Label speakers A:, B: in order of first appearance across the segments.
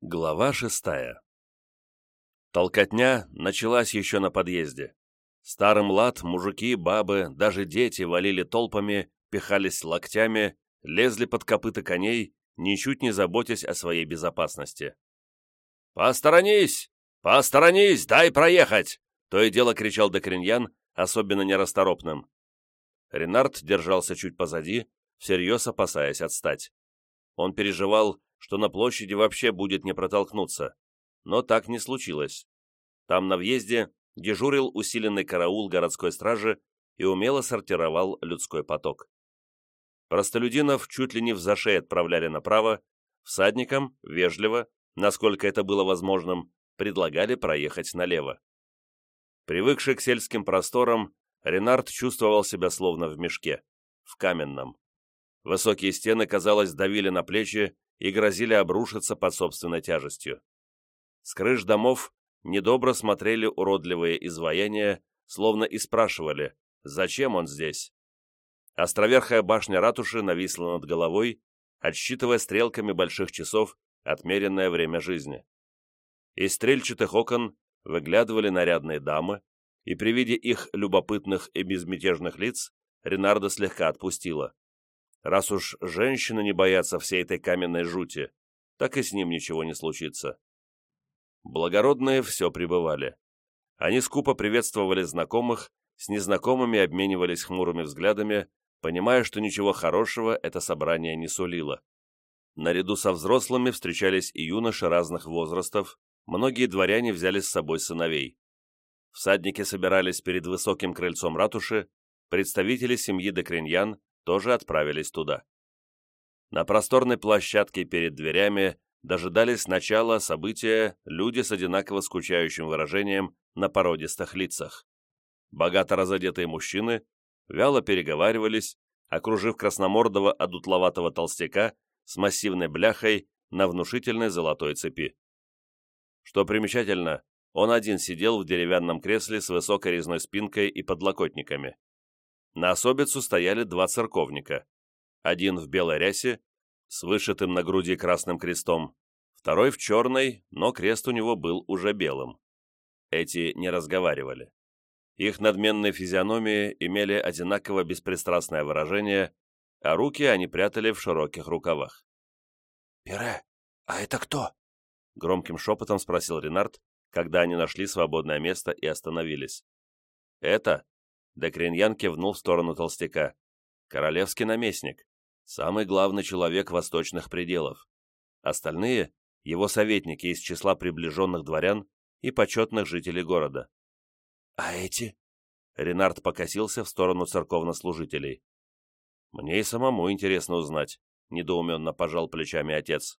A: Глава шестая Толкотня началась еще на подъезде. Старым лад, мужики, бабы, даже дети валили толпами, пихались локтями, лезли под копыта коней, ничуть не заботясь о своей безопасности. «Посторонись! Посторонись! Дай проехать!» То и дело кричал Докриньян, особенно нерасторопным. Ренард держался чуть позади, всерьез опасаясь отстать. Он переживал, что на площади вообще будет не протолкнуться. Но так не случилось. Там на въезде дежурил усиленный караул городской стражи и умело сортировал людской поток. Простолюдинов чуть ли не в зашей отправляли направо, всадникам, вежливо, насколько это было возможным, предлагали проехать налево. Привыкший к сельским просторам, Ренард чувствовал себя словно в мешке, в каменном. Высокие стены, казалось, давили на плечи и грозили обрушиться под собственной тяжестью. С крыш домов недобро смотрели уродливые изваяния, словно и спрашивали, зачем он здесь. Островерхая башня ратуши нависла над головой, отсчитывая стрелками больших часов отмеренное время жизни. Из стрельчатых окон выглядывали нарядные дамы, и при виде их любопытных и безмятежных лиц Ренардо слегка отпустила. Раз уж женщины не боятся всей этой каменной жути, так и с ним ничего не случится. Благородные все пребывали. Они скупо приветствовали знакомых, с незнакомыми обменивались хмурыми взглядами, понимая, что ничего хорошего это собрание не сулило. Наряду со взрослыми встречались и юноши разных возрастов, многие дворяне взяли с собой сыновей. Всадники собирались перед высоким крыльцом ратуши, представители семьи Декриньян тоже отправились туда. На просторной площадке перед дверями дожидались начала события люди с одинаково скучающим выражением на породистых лицах. Богато разодетые мужчины вяло переговаривались, окружив красномордого одутловатого толстяка с массивной бляхой на внушительной золотой цепи. Что примечательно, он один сидел в деревянном кресле с высокой резной спинкой и подлокотниками. На особицу стояли два церковника. Один в белой рясе, с вышитым на груди красным крестом, второй в черной, но крест у него был уже белым. Эти не разговаривали. Их надменные физиономии имели одинаково беспристрастное выражение, а руки они прятали в широких рукавах.
B: «Пире, а это кто?»
A: — громким шепотом спросил Ренард, когда они нашли свободное место и остановились. «Это Декриньян кивнул в сторону толстяка. «Королевский наместник. Самый главный человек восточных пределов. Остальные — его советники из числа приближенных дворян и почетных жителей города».
B: «А эти?»
A: Ренард покосился в сторону церковнослужителей. «Мне и самому интересно узнать», — недоуменно пожал плечами отец.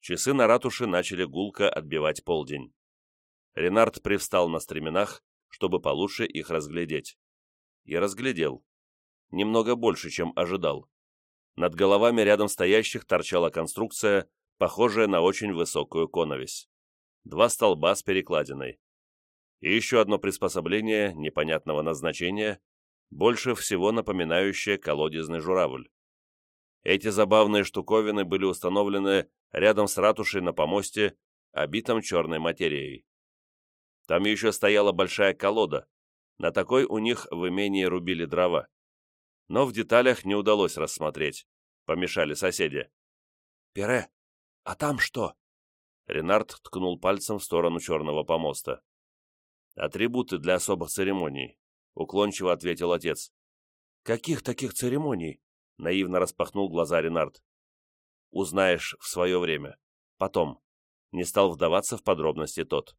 A: Часы на ратуше начали гулко отбивать полдень. Ренард привстал на стременах, чтобы получше их разглядеть. Я разглядел. Немного больше, чем ожидал. Над головами рядом стоящих торчала конструкция, похожая на очень высокую коновесь. Два столба с перекладиной. И еще одно приспособление непонятного назначения, больше всего напоминающее колодезный журавль. Эти забавные штуковины были установлены рядом с ратушей на помосте, обитом черной материей. Там еще стояла большая колода. На такой у них в имении рубили дрова. Но в деталях не удалось рассмотреть. Помешали соседи.
B: «Пире, а там что?»
A: Ренард ткнул пальцем в сторону черного помоста. «Атрибуты для особых церемоний», — уклончиво ответил отец.
B: «Каких таких церемоний?»
A: — наивно распахнул глаза Ренард. «Узнаешь в свое время. Потом». Не стал вдаваться в подробности тот.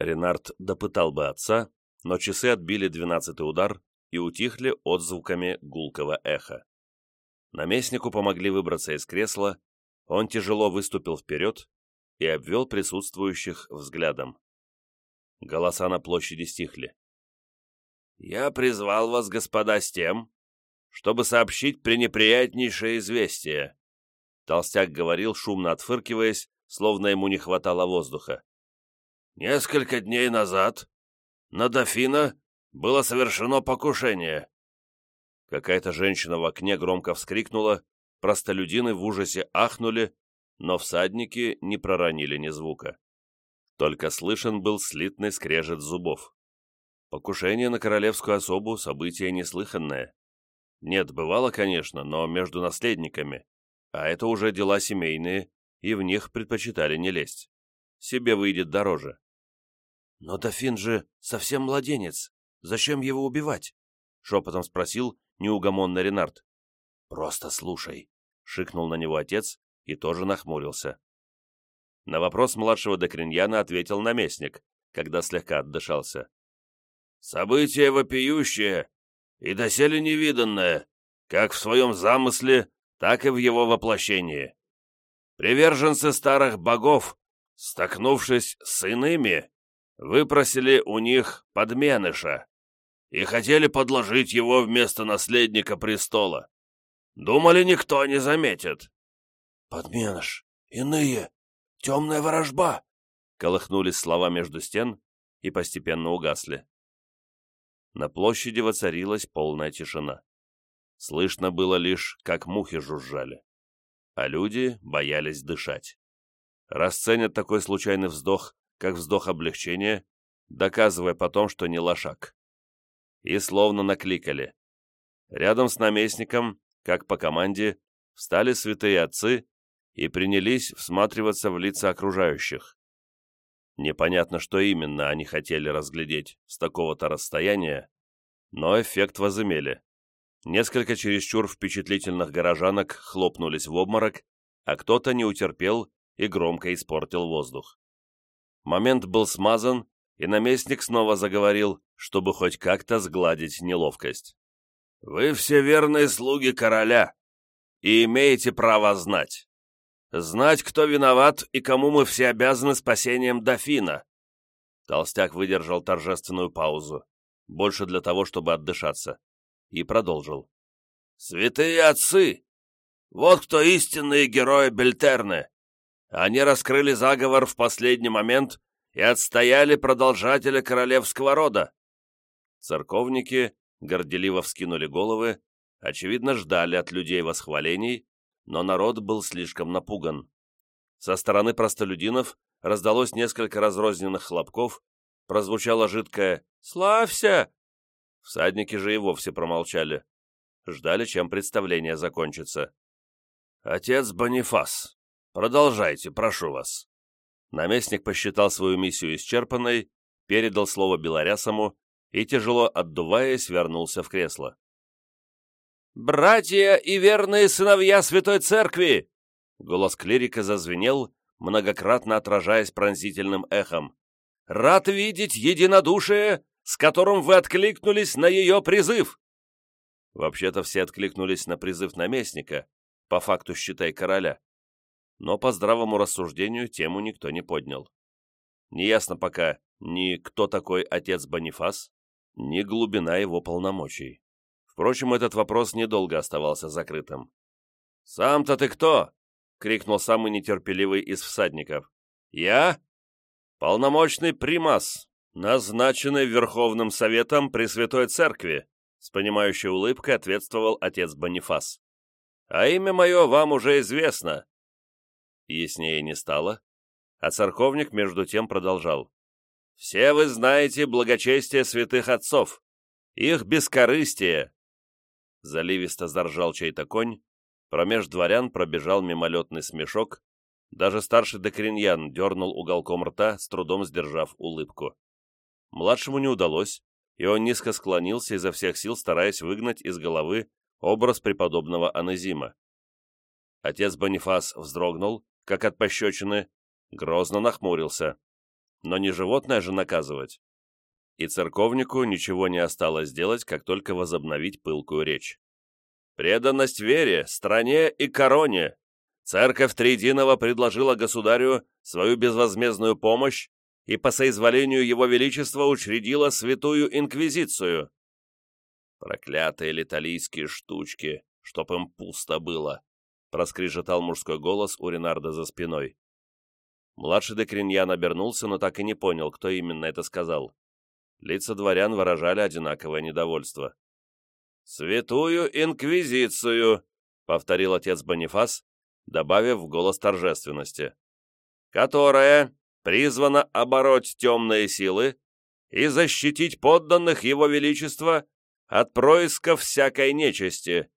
A: Ренард допытал бы отца, но часы отбили двенадцатый удар и утихли отзвуками гулкого эха. Наместнику помогли выбраться из кресла, он тяжело выступил вперед и обвел присутствующих взглядом. Голоса на площади стихли. «Я призвал вас, господа, с тем, чтобы сообщить пренеприятнейшее известие», Толстяк говорил, шумно отфыркиваясь, словно ему не хватало воздуха. Несколько дней назад на дофина было совершено покушение. Какая-то женщина в окне громко вскрикнула, простолюдины в ужасе ахнули, но всадники не проронили ни звука. Только слышен был слитный скрежет зубов. Покушение на королевскую особу – событие неслыханное. Нет, бывало, конечно, но между наследниками. А это уже дела семейные, и в них предпочитали не лезть. Себе выйдет дороже.
B: «Но дофин же совсем младенец. Зачем его убивать?» — шепотом спросил неугомонный Ренард. «Просто слушай», — шикнул на него отец и тоже нахмурился.
A: На вопрос младшего Докриньяна ответил наместник, когда слегка отдышался. «Событие вопиющее и доселе невиданное, как в своем замысле, так и в его воплощении. Приверженцы старых богов, столкнувшись с иными, выпросили у них подменыша и хотели подложить его вместо наследника престола. Думали, никто не заметит.
B: «Подменыш! Иные! Темная ворожба!»
A: Колыхнулись слова между стен и постепенно угасли. На площади воцарилась полная тишина. Слышно было лишь, как мухи жужжали. А люди боялись дышать. Расценят такой случайный вздох, как вздох облегчения, доказывая потом, что не лошак. И словно накликали. Рядом с наместником, как по команде, встали святые отцы и принялись всматриваться в лица окружающих. Непонятно, что именно они хотели разглядеть с такого-то расстояния, но эффект возымели. Несколько чересчур впечатлительных горожанок хлопнулись в обморок, а кто-то не утерпел и громко испортил воздух. Момент был смазан, и наместник снова заговорил, чтобы хоть как-то сгладить неловкость. «Вы все верные слуги короля и имеете право знать. Знать, кто виноват и кому мы все обязаны спасением дофина». Толстяк выдержал торжественную паузу, больше для того, чтобы отдышаться, и продолжил. «Святые отцы! Вот кто истинные герои Бельтерны! Они раскрыли заговор в последний момент и отстояли продолжателя королевского рода. Церковники горделиво вскинули головы, очевидно, ждали от людей восхвалений, но народ был слишком напуган. Со стороны простолюдинов раздалось несколько разрозненных хлопков, прозвучало жидкое «Славься!». Всадники же и вовсе промолчали. Ждали, чем представление закончится. «Отец Бонифас, продолжайте, прошу вас». Наместник посчитал свою миссию исчерпанной, передал слово Белорясому и, тяжело отдуваясь, вернулся в кресло. «Братья и верные сыновья Святой Церкви!» Голос клирика зазвенел, многократно отражаясь пронзительным эхом. «Рад видеть единодушие, с которым вы откликнулись на ее призыв!» Вообще-то все откликнулись на призыв наместника, по факту считай короля но по здравому рассуждению тему никто не поднял. Неясно пока ни кто такой отец Бонифас, ни глубина его полномочий. Впрочем, этот вопрос недолго оставался закрытым. «Сам-то ты кто?» — крикнул самый нетерпеливый из всадников. «Я? Полномочный примас, назначенный Верховным Советом Пресвятой Церкви», с понимающей улыбкой ответствовал отец Бонифас. «А имя мое вам уже известно яснее не стало, а церковник между тем продолжал. «Все вы знаете благочестие святых отцов, их бескорыстие!» Заливисто заржал чей-то конь, промеж дворян пробежал мимолетный смешок, даже старший докриньян дернул уголком рта, с трудом сдержав улыбку. Младшему не удалось, и он низко склонился изо всех сил, стараясь выгнать из головы образ преподобного Анезима. Отец Бонифас вздрогнул, как от пощечины, грозно нахмурился. Но не животное же наказывать. И церковнику ничего не осталось делать, как только возобновить пылкую речь. «Преданность вере, стране и короне! Церковь Триединого предложила государю свою безвозмездную помощь и по соизволению Его Величества учредила Святую Инквизицию. Проклятые литалийские штучки, чтоб им пусто было проскрежетал мужской голос у Ренарда за спиной. Младший Декриньян обернулся, но так и не понял, кто именно это сказал. Лица дворян выражали одинаковое недовольство. «Святую Инквизицию!» — повторил отец Бонифас, добавив в голос торжественности, «которая призвана обороть темные силы и защитить подданных Его Величества от происков всякой нечисти.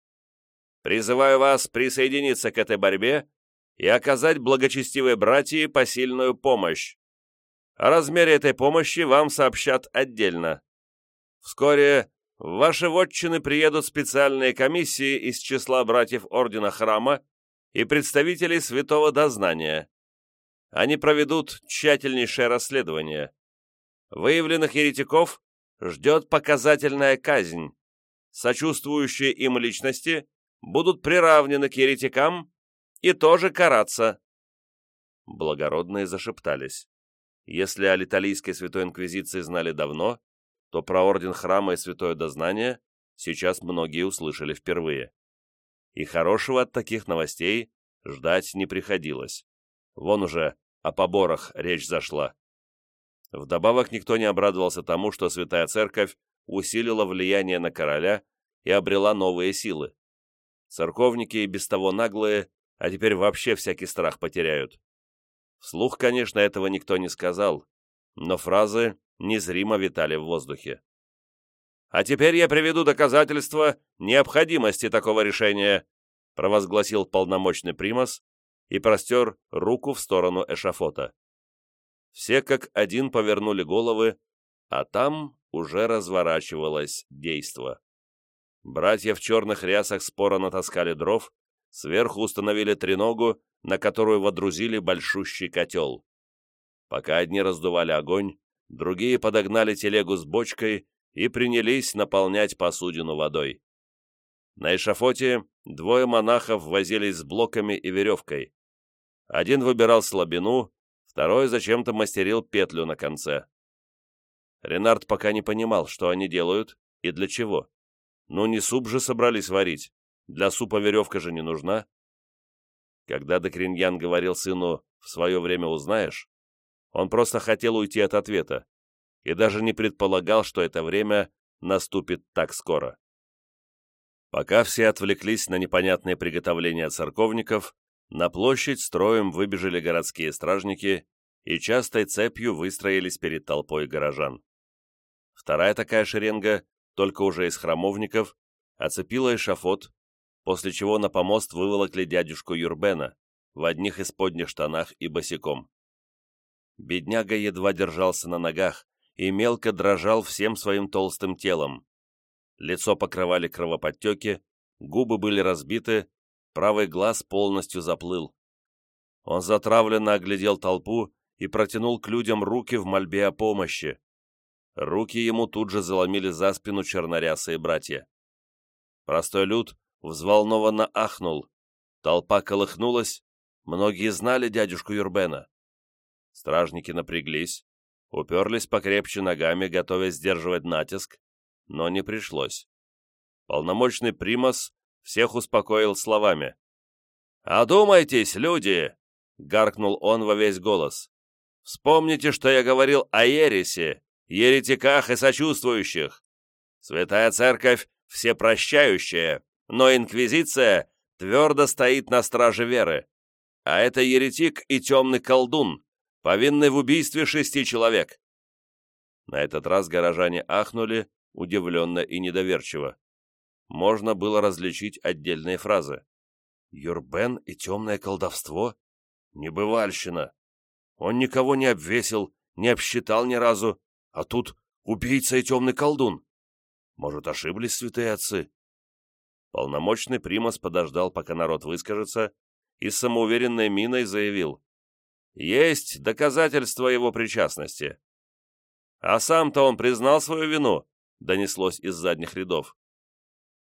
A: Призываю вас присоединиться к этой борьбе и оказать благочестивой братьи посильную помощь. О размере этой помощи вам сообщат отдельно. Вскоре в ваши вотчины приедут специальные комиссии из числа братьев Ордена Храма и представителей Святого Дознания. Они проведут тщательнейшее расследование. Выявленных еретиков ждет показательная казнь. Сочувствующие им личности будут приравнены к еретикам и тоже караться. Благородные зашептались. Если о Литалийской Святой Инквизиции знали давно, то про Орден Храма и Святое Дознание сейчас многие услышали впервые. И хорошего от таких новостей ждать не приходилось. Вон уже о поборах речь зашла. Вдобавок никто не обрадовался тому, что Святая Церковь усилила влияние на короля и обрела новые силы. Церковники и без того наглые, а теперь вообще всякий страх потеряют. Вслух, конечно, этого никто не сказал, но фразы незримо витали в воздухе. «А теперь я приведу доказательства необходимости такого решения», провозгласил полномочный примас и простер руку в сторону эшафота. Все как один повернули головы, а там уже разворачивалось действо. Братья в черных рясах споро натаскали дров, сверху установили треногу, на которую водрузили большущий котел. Пока одни раздували огонь, другие подогнали телегу с бочкой и принялись наполнять посудину водой. На эшафоте двое монахов возились с блоками и веревкой. Один выбирал слабину, второй зачем-то мастерил петлю на конце. Ренард пока не понимал, что они делают и для чего. Ну, не суп же собрались варить. Для супа веревка же не нужна. Когда Декриньян говорил сыну «в свое время узнаешь», он просто хотел уйти от ответа и даже не предполагал, что это время наступит так скоро. Пока все отвлеклись на непонятные приготовления церковников, на площадь строем выбежали городские стражники и частой цепью выстроились перед толпой горожан. Вторая такая шеренга, только уже из храмовников, оцепила эшафот, после чего на помост выволокли дядюшку Юрбена в одних исподних штанах и босиком. Бедняга едва держался на ногах и мелко дрожал всем своим толстым телом. Лицо покрывали кровоподтеки, губы были разбиты, правый глаз полностью заплыл. Он затравленно оглядел толпу и протянул к людям руки в мольбе о помощи. Руки ему тут же заломили за спину чернорясые братья. Простой люд взволнованно ахнул. Толпа колыхнулась, многие знали дядюшку Юрбена. Стражники напряглись, уперлись покрепче ногами, готовясь сдерживать натиск, но не пришлось. Полномочный примас всех успокоил словами. «Одумайтесь, люди!» — гаркнул он во весь голос. «Вспомните, что я говорил о ересе, еретиках и сочувствующих. Святая Церковь всепрощающая, но Инквизиция твердо стоит на страже веры. А это еретик и темный колдун, повинный в убийстве шести человек». На этот раз горожане ахнули, удивленно и недоверчиво можно было различить отдельные фразы. «Юрбен и темное колдовство? Небывальщина! Он никого не обвесил, не обсчитал ни разу, а тут убийца и темный колдун. Может, ошиблись святые отцы?» Полномочный примас подождал, пока народ выскажется, и с самоуверенной миной заявил. «Есть доказательства его причастности». «А сам-то он признал свою вину», — донеслось из задних рядов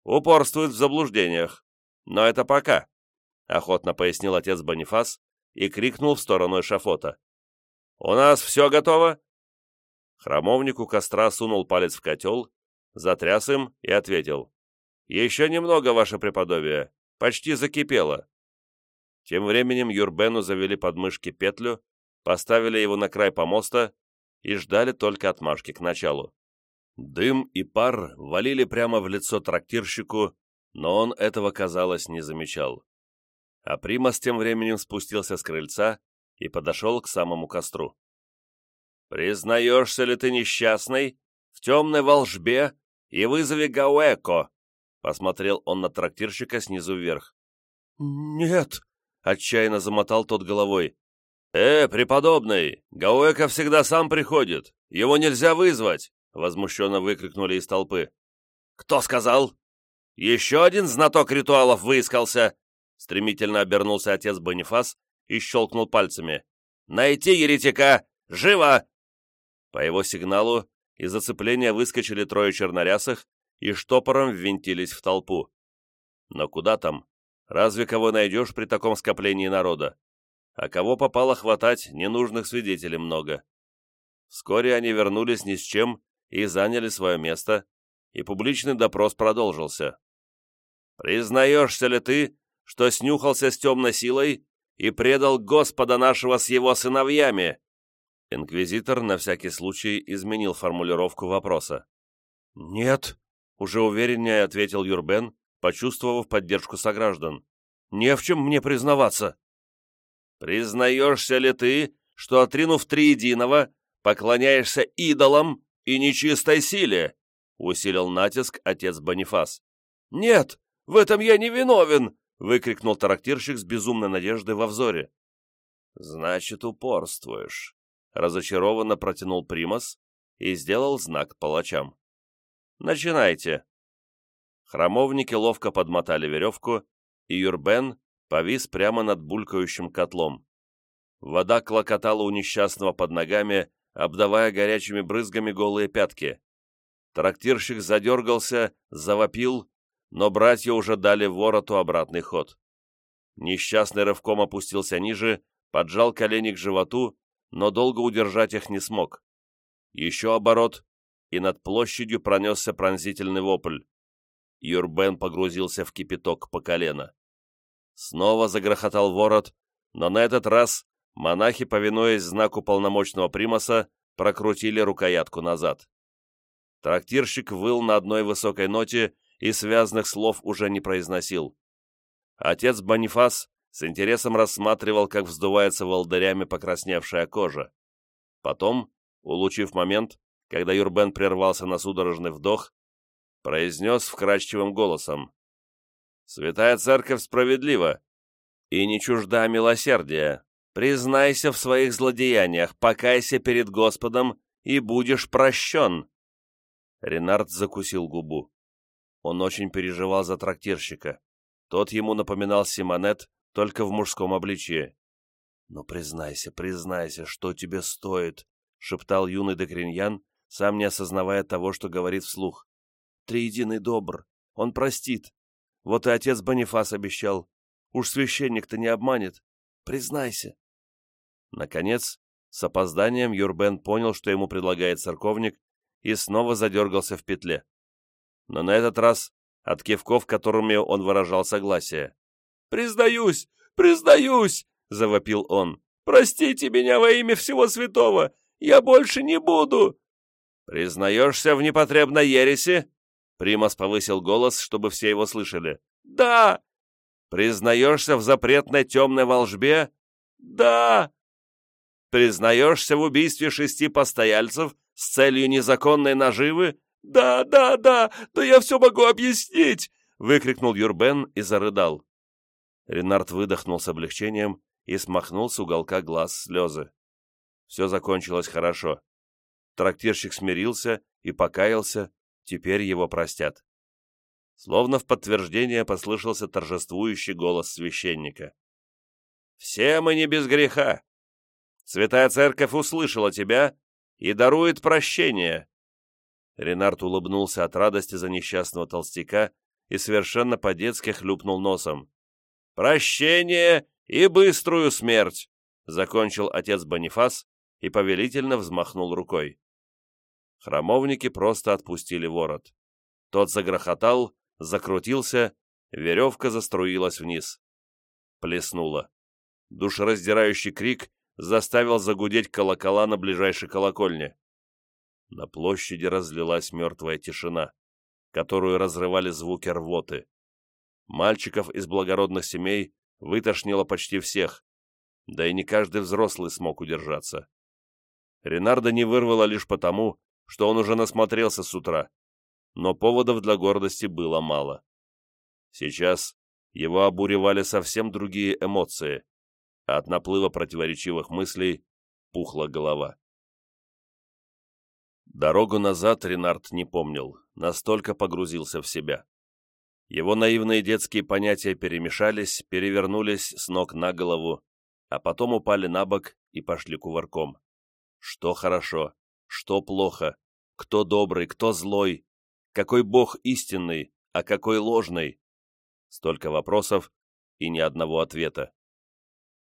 A: упорствует в заблуждениях. Но это пока», — охотно пояснил отец Бонифас и крикнул в сторону эшафота. «У нас все готово?» Храмовник у костра сунул палец в котел, затряс им и ответил. «Еще немного, ваше преподобие, почти закипело». Тем временем Юрбену завели под мышки петлю, поставили его на край помоста и ждали только отмашки к началу. Дым и пар валили прямо в лицо трактирщику, но он этого, казалось, не замечал. А Примас тем временем спустился с крыльца и подошел к самому костру. «Признаешься ли ты несчастный в темной волжбе и вызови Гауэко?» Посмотрел он на трактирщика снизу вверх.
B: «Нет!» — отчаянно замотал тот головой.
A: «Э, преподобный, Гауэко всегда сам приходит. Его нельзя вызвать!» — возмущенно выкрикнули из толпы. «Кто сказал?» «Еще один знаток ритуалов выискался!» Стремительно обернулся отец Бонифас и щелкнул пальцами. «Найти еретика! Живо!» По его сигналу из зацепления выскочили трое чернорясых и штопором ввинтились в толпу. Но куда там? Разве кого найдешь при таком скоплении народа? А кого попало хватать, ненужных свидетелей много. Вскоре они вернулись ни с чем и заняли свое место, и публичный допрос продолжился. «Признаешься ли ты, что снюхался с темной силой и предал Господа нашего с его сыновьями?» Инквизитор на всякий случай изменил формулировку вопроса.
B: «Нет», — уже увереннее ответил Юрбен, почувствовав поддержку сограждан. «Не в чем мне признаваться».
A: «Признаешься ли ты, что, отринув триединого, поклоняешься идолам и нечистой силе?» — усилил натиск отец Бонифас.
B: «Нет, в этом я не виновен!» — выкрикнул трактирщик с безумной надеждой во взоре.
A: «Значит, упорствуешь», — разочарованно протянул Примас и сделал знак палачам. «Начинайте». Храмовники ловко подмотали веревку, и Юрбен повис прямо над булькающим котлом. Вода клокотала у несчастного под ногами, обдавая горячими брызгами голые пятки. Трактирщик задергался, завопил, но братья уже дали вороту обратный ход. Несчастный рывком опустился ниже, поджал колени к животу, но долго удержать их не смог. Еще оборот, и над площадью пронесся пронзительный вопль. Юрбен погрузился в кипяток по колено. Снова загрохотал ворот, но на этот раз монахи, повинуясь знаку полномочного примаса, прокрутили рукоятку назад. Трактирщик выл на одной высокой ноте и связанных слов уже не произносил. Отец Бонифас с интересом рассматривал, как вздувается волдырями покрасневшая кожа. Потом, улучив момент, когда Юрбен прервался на судорожный вдох, произнес вкрадчивым голосом. «Святая Церковь справедлива и не чужда милосердия. Признайся в своих злодеяниях, покайся перед Господом и будешь прощен». Ренард закусил губу. Он очень переживал за трактирщика. Тот ему напоминал Симонет, только в мужском обличье. «Но признайся, признайся, что тебе стоит», — шептал юный Декриньян, сам не осознавая того, что говорит вслух. «Триединый добр, он простит. Вот и отец Бонифас обещал. Уж священник-то не обманет. Признайся». Наконец, с опозданием Юрбен понял, что ему предлагает церковник, и снова задергался в петле но на этот раз от кивков, которыми он выражал согласие.
B: «Признаюсь! Признаюсь!» — завопил он. «Простите меня во имя всего святого! Я больше не буду!»
A: «Признаешься в непотребной ереси?» Примас повысил голос, чтобы все его слышали.
B: «Да!»
A: «Признаешься в запретной темной волжбе?»
B: «Да!»
A: «Признаешься в убийстве шести постояльцев с целью незаконной наживы?»
B: «Да, да, да, да я все могу объяснить!» — выкрикнул Юрбен и зарыдал.
A: Ренард выдохнул с облегчением и смахнул с уголка глаз слезы. Все закончилось хорошо. Трактирщик смирился и покаялся, теперь его простят. Словно в подтверждение послышался торжествующий голос священника. «Все мы не без греха. Святая Церковь услышала тебя и дарует прощение. Ренард улыбнулся от радости за несчастного толстяка и совершенно по-детски хлюпнул носом. «Прощение и быструю смерть!» — закончил отец Бонифас и повелительно взмахнул рукой. Храмовники просто отпустили ворот. Тот загрохотал, закрутился, веревка заструилась вниз. Плеснула. Душераздирающий крик заставил загудеть колокола на ближайшей колокольне. На площади разлилась мертвая тишина, которую разрывали звуки рвоты. Мальчиков из благородных семей вытошнило почти всех, да и не каждый взрослый смог удержаться. Ренарда не вырвало лишь потому, что он уже насмотрелся с утра, но поводов для гордости было мало. Сейчас его обуревали совсем другие эмоции, а от наплыва противоречивых мыслей пухла голова. Дорогу назад Ренард не помнил, настолько погрузился в себя. Его наивные детские понятия перемешались, перевернулись с ног на голову, а потом упали на бок и пошли кувырком. Что хорошо, что плохо, кто добрый, кто злой, какой бог истинный, а какой ложный. Столько вопросов и ни одного ответа.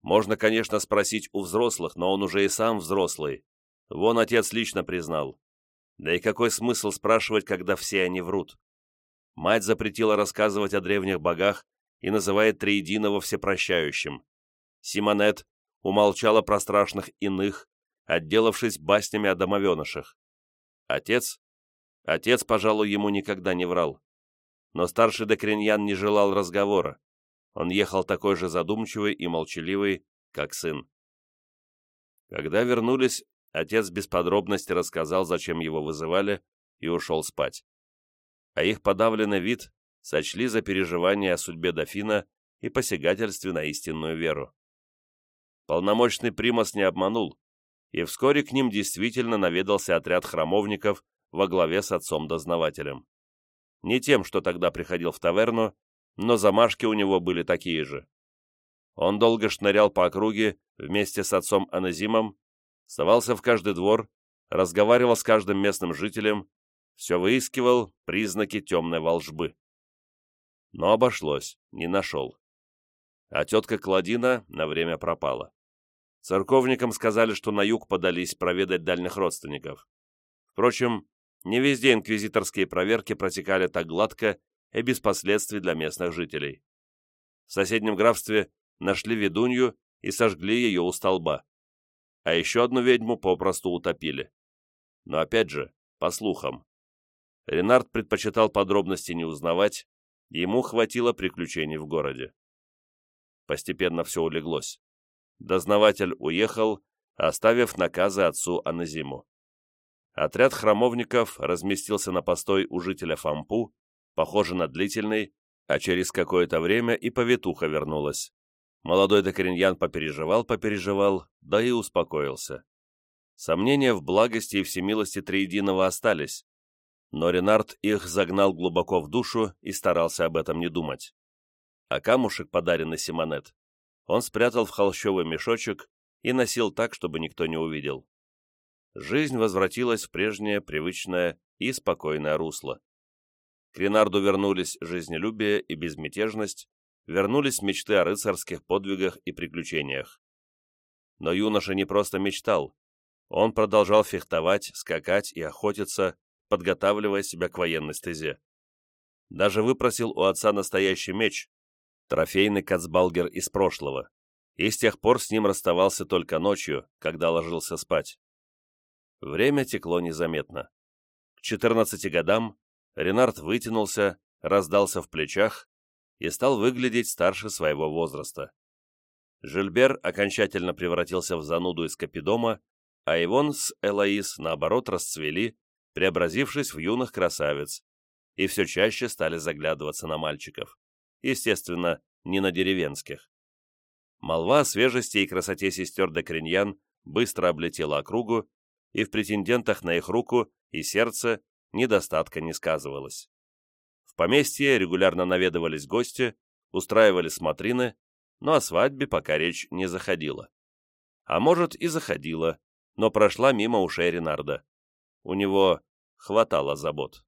A: Можно, конечно, спросить у взрослых, но он уже и сам взрослый. Вон отец лично признал. Да и какой смысл спрашивать, когда все они врут? Мать запретила рассказывать о древних богах и называет Триединого всепрощающим. Симонет умолчала про страшных иных, отделавшись баснями о домовенышах. Отец? Отец, пожалуй, ему никогда не врал. Но старший Декриньян не желал разговора. Он ехал такой же задумчивый и молчаливый, как сын. Когда вернулись, отец без подробностей рассказал, зачем его вызывали, и ушел спать. А их подавленный вид сочли за переживание о судьбе дофина и посягательстве на истинную веру. Полномочный примас не обманул, и вскоре к ним действительно наведался отряд храмовников во главе с отцом-дознавателем. Не тем, что тогда приходил в таверну, но замашки у него были такие же. Он долго шнырял по округе вместе с отцом Аназимом, совался в каждый двор, разговаривал с каждым местным жителем, все выискивал признаки темной волжбы. Но обошлось, не нашел. А тетка Кладина на время пропала. Церковникам сказали, что на юг подались проведать дальних родственников. Впрочем, не везде инквизиторские проверки протекали так гладко и без последствий для местных жителей. В соседнем графстве нашли ведунью и сожгли ее у столба. А еще одну ведьму попросту утопили. Но опять же, по слухам. Ренард предпочитал подробности не узнавать, ему хватило приключений в городе. Постепенно все улеглось. Дознаватель уехал, оставив наказы отцу Аназиму. Отряд храмовников разместился на постой у жителя Фампу, похоже на длительный, а через какое-то время и повитуха вернулась. Молодой докореньян попереживал-попереживал, да и успокоился. Сомнения в благости и всемилости Триединого остались, но Ренард их загнал глубоко в душу и старался об этом не думать. А камушек, подаренный Симонет, он спрятал в холщовый мешочек и носил так, чтобы никто не увидел. Жизнь возвратилась в прежнее, привычное и спокойное русло. К Ренарду вернулись жизнелюбие и безмятежность, вернулись мечты о рыцарских подвигах и приключениях. Но юноша не просто мечтал, он продолжал фехтовать, скакать и охотиться, подготавливая себя к военной стезе. Даже выпросил у отца настоящий меч, трофейный кацбалгер из прошлого, и с тех пор с ним расставался только ночью, когда ложился спать. Время текло незаметно. К 14 годам Ренард вытянулся, раздался в плечах и стал выглядеть старше своего возраста. Жильбер окончательно превратился в зануду из Капидома, а Ивон с Элоиз, наоборот, расцвели, преобразившись в юных красавиц, и все чаще стали заглядываться на мальчиков естественно, не на деревенских. Молва о свежести и красоте сестер де Криньян быстро облетела округу, и в претендентах на их руку и сердце недостатка не сказывалось. В поместье регулярно наведывались гости, устраивали смотрины, но о свадьбе пока речь не заходила. А может и заходила, но прошла мимо ушей Ренарда. У него хватало забот.